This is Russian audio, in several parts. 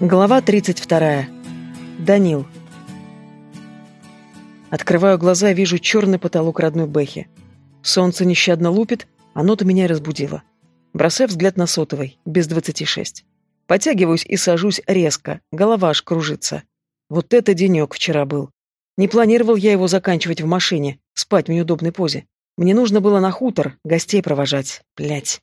Глава 32. Данил. Открываю глаза и вижу черный потолок родной Бэхи. Солнце нещадно лупит, оно-то меня разбудило. Бросаю взгляд на сотовый, без двадцати шесть. Подтягиваюсь и сажусь резко, голова аж кружится. Вот это денек вчера был. Не планировал я его заканчивать в машине, спать в неудобной позе. Мне нужно было на хутор, гостей провожать. Блять.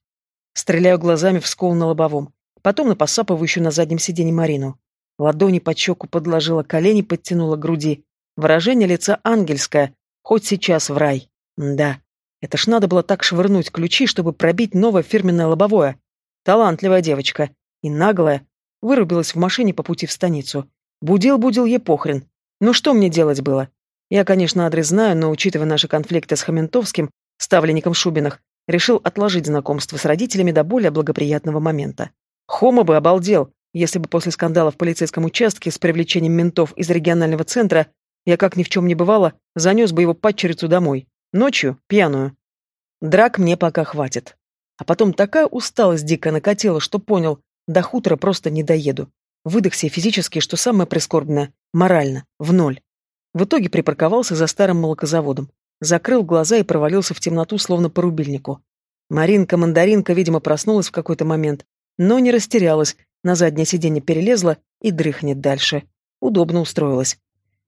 Стреляю глазами в скол на лобовом потом на посапывающую на заднем сиденье Марину. Ладони под щеку подложила, колени подтянула к груди. Выражение лица ангельское, хоть сейчас в рай. Да, это ж надо было так швырнуть ключи, чтобы пробить новое фирменное лобовое. Талантливая девочка. И наглая. Вырубилась в машине по пути в станицу. Будил-будил ей похрен. Ну что мне делать было? Я, конечно, адрес знаю, но, учитывая наши конфликты с Хаментовским, ставленником Шубиных, решил отложить знакомство с родителями до более благоприятного момента. Хома бы обалдел, если бы после скандала в полицейском участке с привлечением ментов из регионального центра я, как ни в чем не бывало, занес бы его падчерицу домой. Ночью, пьяную. Драк мне пока хватит. А потом такая усталость дико накатила, что понял, до хутора просто не доеду. Выдохся физически, что самое прискорбное, морально, в ноль. В итоге припарковался за старым молокозаводом. Закрыл глаза и провалился в темноту, словно по рубильнику. Маринка-мандаринка, видимо, проснулась в какой-то момент, но не растерялась, на заднее сиденье перелезла и дрыхнет дальше. Удобно устроилась.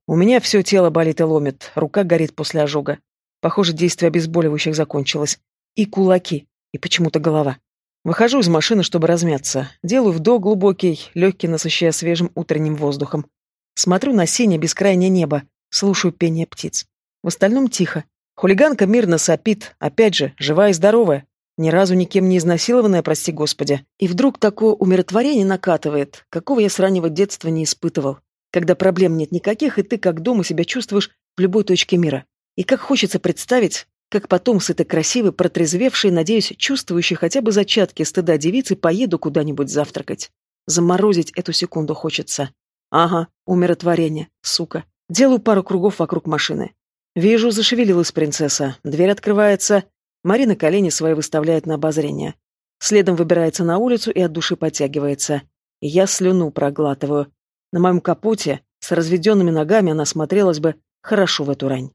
У меня все тело болит и ломит, рука горит после ожога. Похоже, действие обезболивающих закончилось. И кулаки, и почему-то голова. Выхожу из машины, чтобы размяться. Делаю вдох глубокий, легкий, насыщая свежим утренним воздухом. Смотрю на синее бескрайнее небо, слушаю пение птиц. В остальном тихо. Хулиганка мирно сопит, опять же, живая и здоровая. Ни разу никем не изнасилованная, прости господи. И вдруг такое умиротворение накатывает, какого я с раннего детства не испытывал. Когда проблем нет никаких, и ты как дома себя чувствуешь в любой точке мира. И как хочется представить, как потом с этой красивой, протрезвевшей, надеюсь, чувствующей хотя бы зачатки стыда девицы поеду куда-нибудь завтракать. Заморозить эту секунду хочется. Ага, умиротворение, сука. Делаю пару кругов вокруг машины. Вижу, зашевелилась принцесса. Дверь открывается, Марина колени свои выставляет на обозрение. Следом выбирается на улицу и от души подтягивается. Я слюну проглатываю. На моем капоте, с разведенными ногами, она смотрелась бы хорошо в эту рань.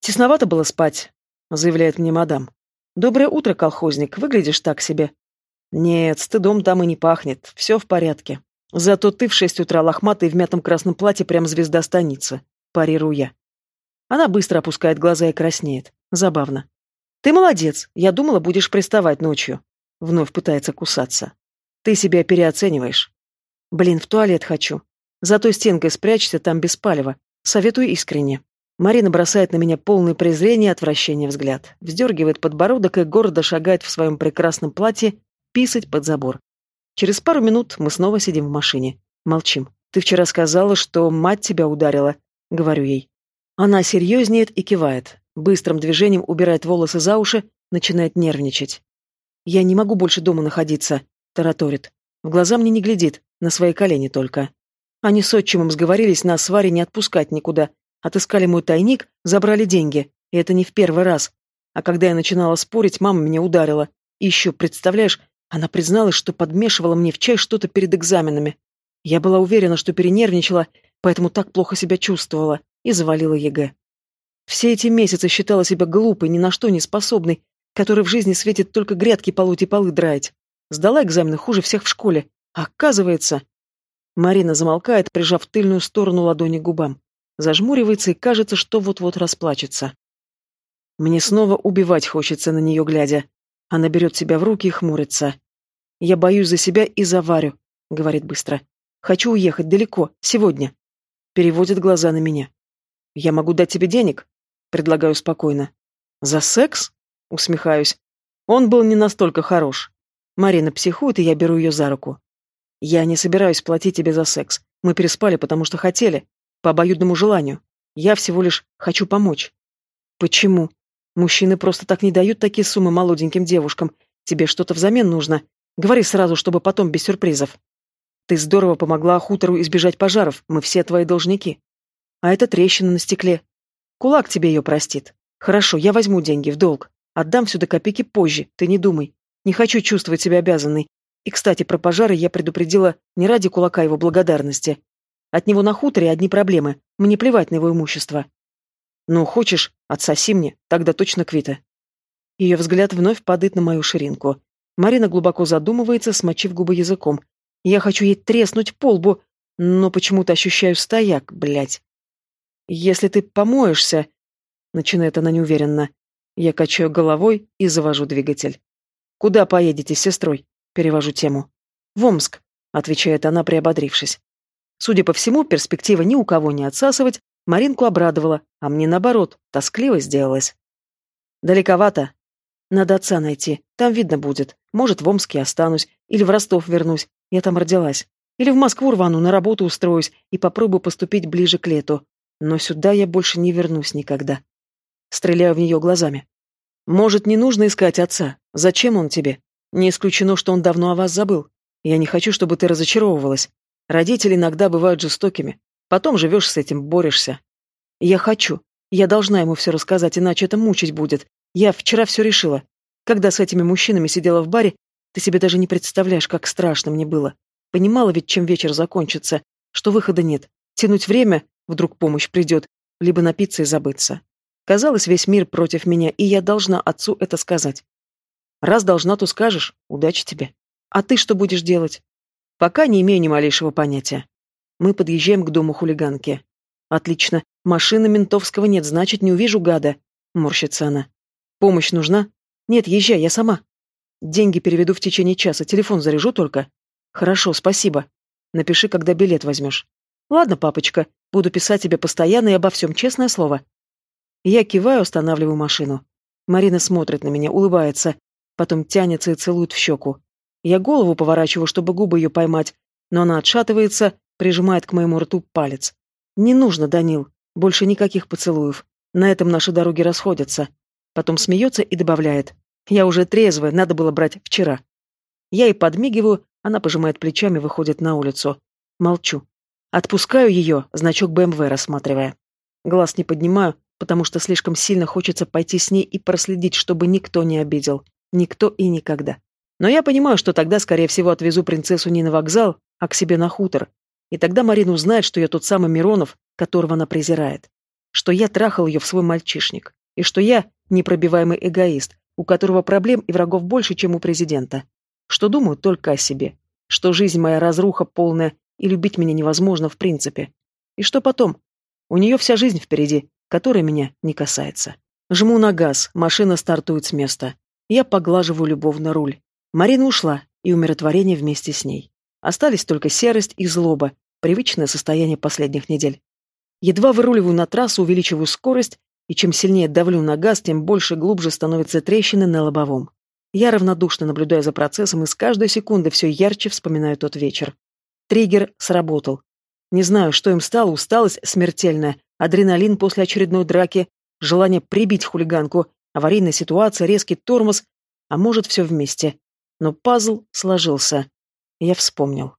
«Тесновато было спать», — заявляет мне мадам. «Доброе утро, колхозник. Выглядишь так себе». «Нет, стыдом там и не пахнет. Все в порядке. Зато ты в шесть утра лохматый в мятом красном платье прям звезда станицы», — парирую я. Она быстро опускает глаза и краснеет. Забавно. «Ты молодец. Я думала, будешь приставать ночью». Вновь пытается кусаться. «Ты себя переоцениваешь». «Блин, в туалет хочу. За той стенкой спрячься, там без палева. Советую искренне». Марина бросает на меня полное презрение и отвращение взгляд. Вздергивает подбородок и гордо шагает в своем прекрасном платье писать под забор. Через пару минут мы снова сидим в машине. Молчим. «Ты вчера сказала, что мать тебя ударила», — говорю ей. Она серьезнеет и кивает. Быстрым движением убирает волосы за уши, начинает нервничать. «Я не могу больше дома находиться», — тараторит. В глаза мне не глядит, на свои колени только. Они с отчимом сговорились нас с Варей не отпускать никуда. Отыскали мой тайник, забрали деньги. И это не в первый раз. А когда я начинала спорить, мама меня ударила. И еще, представляешь, она призналась, что подмешивала мне в чай что-то перед экзаменами. Я была уверена, что перенервничала, поэтому так плохо себя чувствовала, и завалила ЕГЭ. Все эти месяцы считала себя глупой, ни на что не способной, которой в жизни светит только грядки полоть и полы драить. Сдала экзамены хуже всех в школе. Оказывается... Марина замолкает, прижав тыльную сторону ладони к губам. Зажмуривается и кажется, что вот-вот расплачется. Мне снова убивать хочется на нее глядя. Она берет себя в руки и хмурится. «Я боюсь за себя и за Варю», — говорит быстро. «Хочу уехать далеко, сегодня». Переводит глаза на меня. «Я могу дать тебе денег?» Предлагаю спокойно. «За секс?» Усмехаюсь. Он был не настолько хорош. Марина психует, и я беру ее за руку. «Я не собираюсь платить тебе за секс. Мы переспали, потому что хотели. По обоюдному желанию. Я всего лишь хочу помочь». «Почему? Мужчины просто так не дают такие суммы молоденьким девушкам. Тебе что-то взамен нужно. Говори сразу, чтобы потом без сюрпризов. Ты здорово помогла хутору избежать пожаров. Мы все твои должники. А это трещина на стекле. Кулак тебе ее простит. Хорошо, я возьму деньги в долг. Отдам все до копейки позже, ты не думай. Не хочу чувствовать себя обязанной. И, кстати, про пожары я предупредила не ради кулака его благодарности. От него на хуторе одни проблемы, мне плевать на его имущество. Ну, хочешь, отсоси мне, тогда точно квита. Ее взгляд вновь падает на мою ширинку. Марина глубоко задумывается, смочив губы языком. Я хочу ей треснуть по лбу, но почему-то ощущаю стояк, блядь. «Если ты помоешься...» — начинает она неуверенно. Я качаю головой и завожу двигатель. «Куда поедете с сестрой?» — перевожу тему. «В Омск», — отвечает она, приободрившись. Судя по всему, перспектива ни у кого не отсасывать Маринку обрадовала, а мне, наоборот, тоскливо сделалось. «Далековато. Надо отца найти, там видно будет. Может, в Омске останусь, или в Ростов вернусь, я там родилась. Или в Москву рвану, на работу устроюсь и попробую поступить ближе к лету. Но сюда я больше не вернусь никогда. Стреляю в нее глазами. Может, не нужно искать отца? Зачем он тебе? Не исключено, что он давно о вас забыл. Я не хочу, чтобы ты разочаровывалась. Родители иногда бывают жестокими. Потом живешь с этим, борешься. Я хочу. Я должна ему все рассказать, иначе это мучить будет. Я вчера все решила. Когда с этими мужчинами сидела в баре, ты себе даже не представляешь, как страшно мне было. Понимала ведь, чем вечер закончится, что выхода нет. Тянуть время, вдруг помощь придет, либо напиться и забыться. Казалось, весь мир против меня, и я должна отцу это сказать. Раз должна, то скажешь. Удачи тебе. А ты что будешь делать? Пока не имею ни малейшего понятия. Мы подъезжаем к дому хулиганки. Отлично. Машины ментовского нет, значит, не увижу гада. Морщится она. Помощь нужна? Нет, езжай, я сама. Деньги переведу в течение часа, телефон заряжу только. Хорошо, спасибо. Напиши, когда билет возьмешь. Ладно, папочка, буду писать тебе постоянно и обо всем, честное слово. Я киваю, останавливаю машину. Марина смотрит на меня, улыбается, потом тянется и целует в щеку. Я голову поворачиваю, чтобы губы ее поймать, но она отшатывается, прижимает к моему рту палец. «Не нужно, Данил. Больше никаких поцелуев. На этом наши дороги расходятся». Потом смеется и добавляет. «Я уже трезвая, надо было брать вчера». Я ей подмигиваю, она пожимает плечами, выходит на улицу. Молчу. Отпускаю ее, значок БМВ рассматривая. Глаз не поднимаю, потому что слишком сильно хочется пойти с ней и проследить, чтобы никто не обидел. Никто и никогда. Но я понимаю, что тогда, скорее всего, отвезу принцессу не на вокзал, а к себе на хутор. И тогда Марина узнает, что я тот самый Миронов, которого она презирает. Что я трахал ее в свой мальчишник. И что я непробиваемый эгоист, у которого проблем и врагов больше, чем у президента. Что думаю только о себе. Что жизнь моя разруха полная, и любить меня невозможно в принципе. И что потом? У нее вся жизнь впереди, которая меня не касается. Жму на газ, машина стартует с места. Я поглаживаю любовно руль. Марина ушла, и умиротворение вместе с ней. Остались только серость и злоба, привычное состояние последних недель. Едва выруливаю на трассу, увеличиваю скорость, и чем сильнее давлю на газ, тем больше и глубже становятся трещины на лобовом. Я равнодушно наблюдаю за процессом и с каждой секунды все ярче вспоминаю тот вечер. Триггер сработал. Не знаю, что им стало, усталость смертельная, адреналин после очередной драки, желание прибить хулиганку, аварийная ситуация, резкий тормоз, а может, все вместе. Но пазл сложился. Я вспомнил.